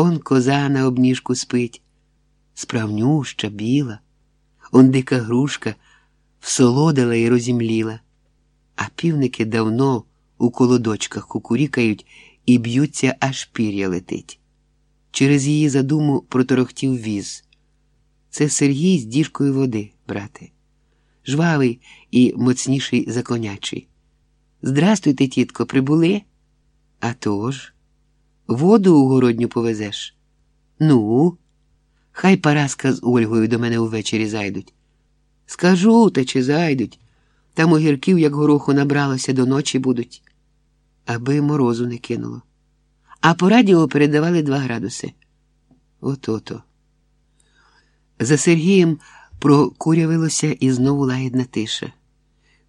Он коза на обніжку спить, справнюща, біла, он дика грушка всолодила і розімліла, а півники давно у колодочках кукурікають і б'ються, аж пір'я летить. Через її задуму проторохтів віз. Це Сергій з діжкою води, брате, жвавий і моцніший за конячий. Здрастуйте, тітко, прибули? А тож, воду у городню повезеш? Ну, хай Параска з Ольгою до мене увечері зайдуть. Скажу та чи зайдуть. Там огірків, як гороху набралося, до ночі будуть, аби морозу не кинуло. А по радіо передавали два градуси. От-ото. За Сергієм прокурявилося і знову лагідна тиша.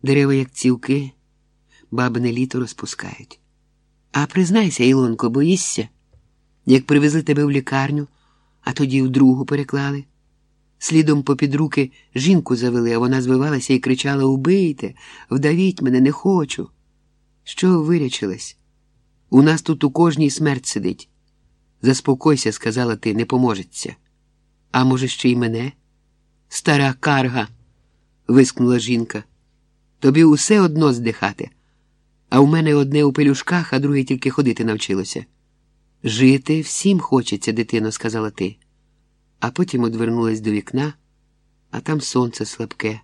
Дерева, як цівки, бабине літо розпускають. А признайся, Ілонко, боїшся, як привезли тебе в лікарню, а тоді в другу переклали. Слідом попід руки жінку завели, а вона звивалася і кричала Убийте, вдавіть мене, не хочу. Що вирячилась? У нас тут у кожній смерть сидить. Заспокойся, сказала ти, не поможеться. А може, ще й мене? Стара карга, вискнула жінка. Тобі усе одно здихати, а у мене одне у пелюшках, а друге тільки ходити навчилося. Жити всім хочеться, дитино, сказала ти а потім одвернулась до вікна, а там сонце слабке,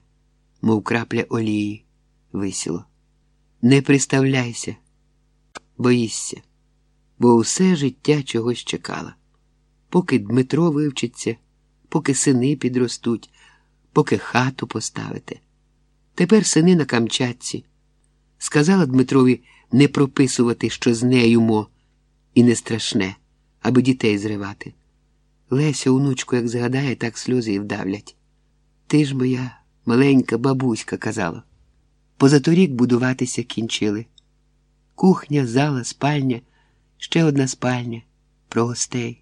мов крапля олії, висіло. Не приставляйся, боїшся, бо усе життя чогось чекала. Поки Дмитро вивчиться, поки сини підростуть, поки хату поставите. Тепер сини на Камчатці. Сказала Дмитрові не прописувати, що з нею мо, і не страшне, аби дітей зривати. Леся, онучку, як згадає, так сльози і вдавлять. Ти ж моя маленька бабуська казала. Позаторік будуватися кінчили. Кухня, зала, спальня, ще одна спальня про гостей.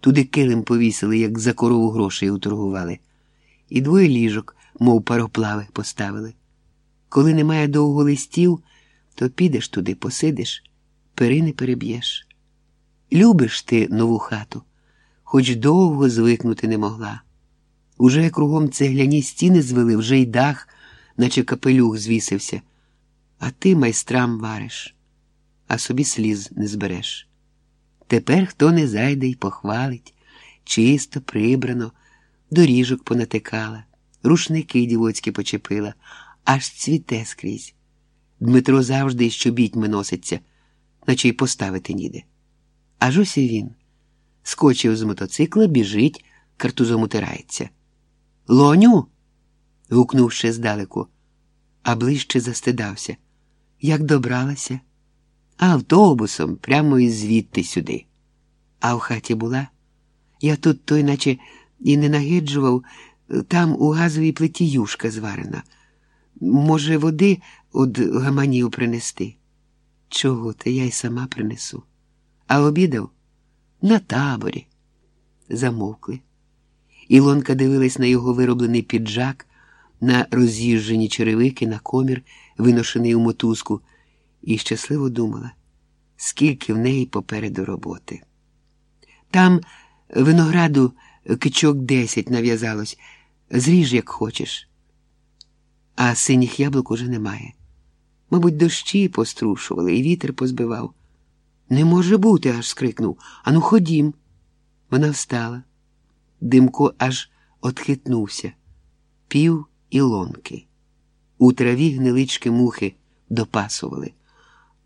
Туди килим повісили, як за корову грошей уторгували, і двоє ліжок, мов пароплави, поставили. Коли немає довго листів, то підеш туди, посидиш, перини переб'єш. Любиш ти нову хату хоч довго звикнути не могла. Уже кругом цегляні стіни звели, вже й дах, наче капелюх звісився, а ти майстрам вариш, а собі сліз не збереш. Тепер хто не зайде й похвалить, чисто, прибрано, доріжок понатикала, рушники дівоцькі почепила, аж цвіте скрізь. Дмитро завжди з чобітьми носиться, наче й поставити ніде. Аж ось і він скочив з мотоцикла, біжить, картузом утирається. Лоню. гукнув ще здалеку, а ближче застидався. Як добралася? Автобусом, прямо із звідти сюди. А в хаті була? Я тут той, наче і не нагиджував, там у газовій плиті юшка зварена. Може, води од гаманів принести? Чого ти я й сама принесу? А обідав? на таборі. Замовкли. Ілонка дивилась на його вироблений піджак, на роз'їжджені черевики, на комір, виношений у мотузку, і щасливо думала, скільки в неї попереду роботи. Там винограду кичок десять нав'язалось, зріж, як хочеш. А синіх яблук уже немає. Мабуть, дощі пострушували, і вітер позбивав. Не може бути, аж скрикнув. Ану, ходім. Вона встала. Димко аж отхитнувся, пів і лонки. У траві гнилички мухи допасували,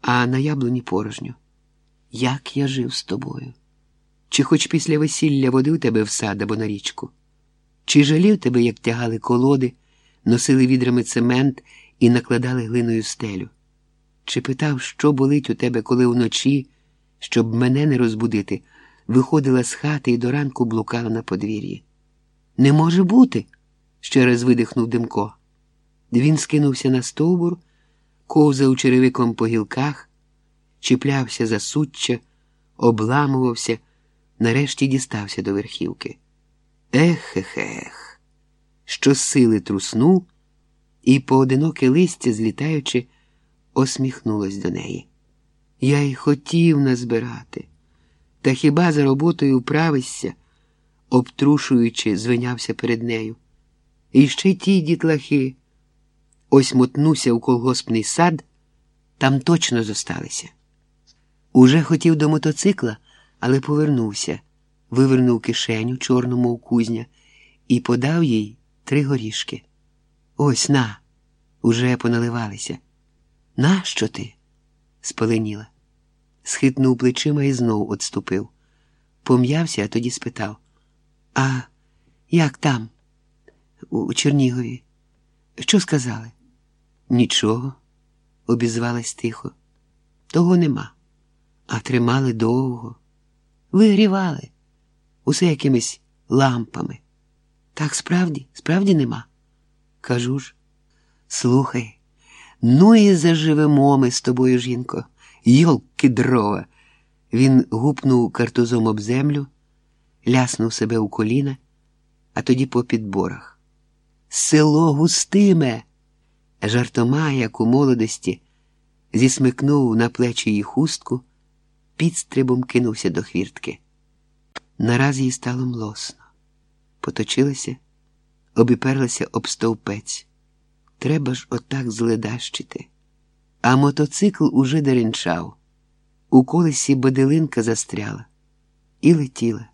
а на яблуні порожньо. Як я жив з тобою? Чи хоч після весілля водив тебе в сад або на річку? Чи жалів тебе, як тягали колоди, носили відрами цемент і накладали глиною стелю? Чи питав, що болить у тебе, коли вночі, щоб мене не розбудити, виходила з хати і до ранку блукала на подвір'ї? Не може бути, ще раз видихнув Димко. Він скинувся на стовбур, ковзав черевиком по гілках, чіплявся за суччя, обламувався, нарешті дістався до верхівки. Ех, ех, ех, що сили труснув, і поодиноке листя, злітаючи, осміхнулась до неї. Я й хотів назбирати. Та хіба за роботою вправишся, обтрушуючи, звинявся перед нею. І ще ті дітлахи. Ось мотнуся у колгоспний сад, там точно зосталися. Уже хотів до мотоцикла, але повернувся, вивернув кишеню чорному у кузня і подав їй три горішки. Ось на, уже поналивалися. Нащо ти? спаленіла. Схитнув плечима і знов отступив. Пом'явся, а тоді спитав: А як там, у Чернігові? Що сказали? Нічого, обізвалась тихо. Того нема. А тримали довго. Вигрівали усе якимись лампами. Так справді, справді нема. Кажу ж, слухай, ну і заживемо ми з тобою, жінко, йолки дрова. Він гупнув картузом об землю, ляснув себе у коліна, а тоді по підборах. Село густиме, жартома, як у молодості, зісмикнув на плечі її хустку, підстрибом кинувся до хвіртки. Нараз їй стало млосно. Поточилася, обіперлася об стовпець. Треба ж отак зледащити. А мотоцикл уже деренчав. У колесі боделинка застряла і летіла.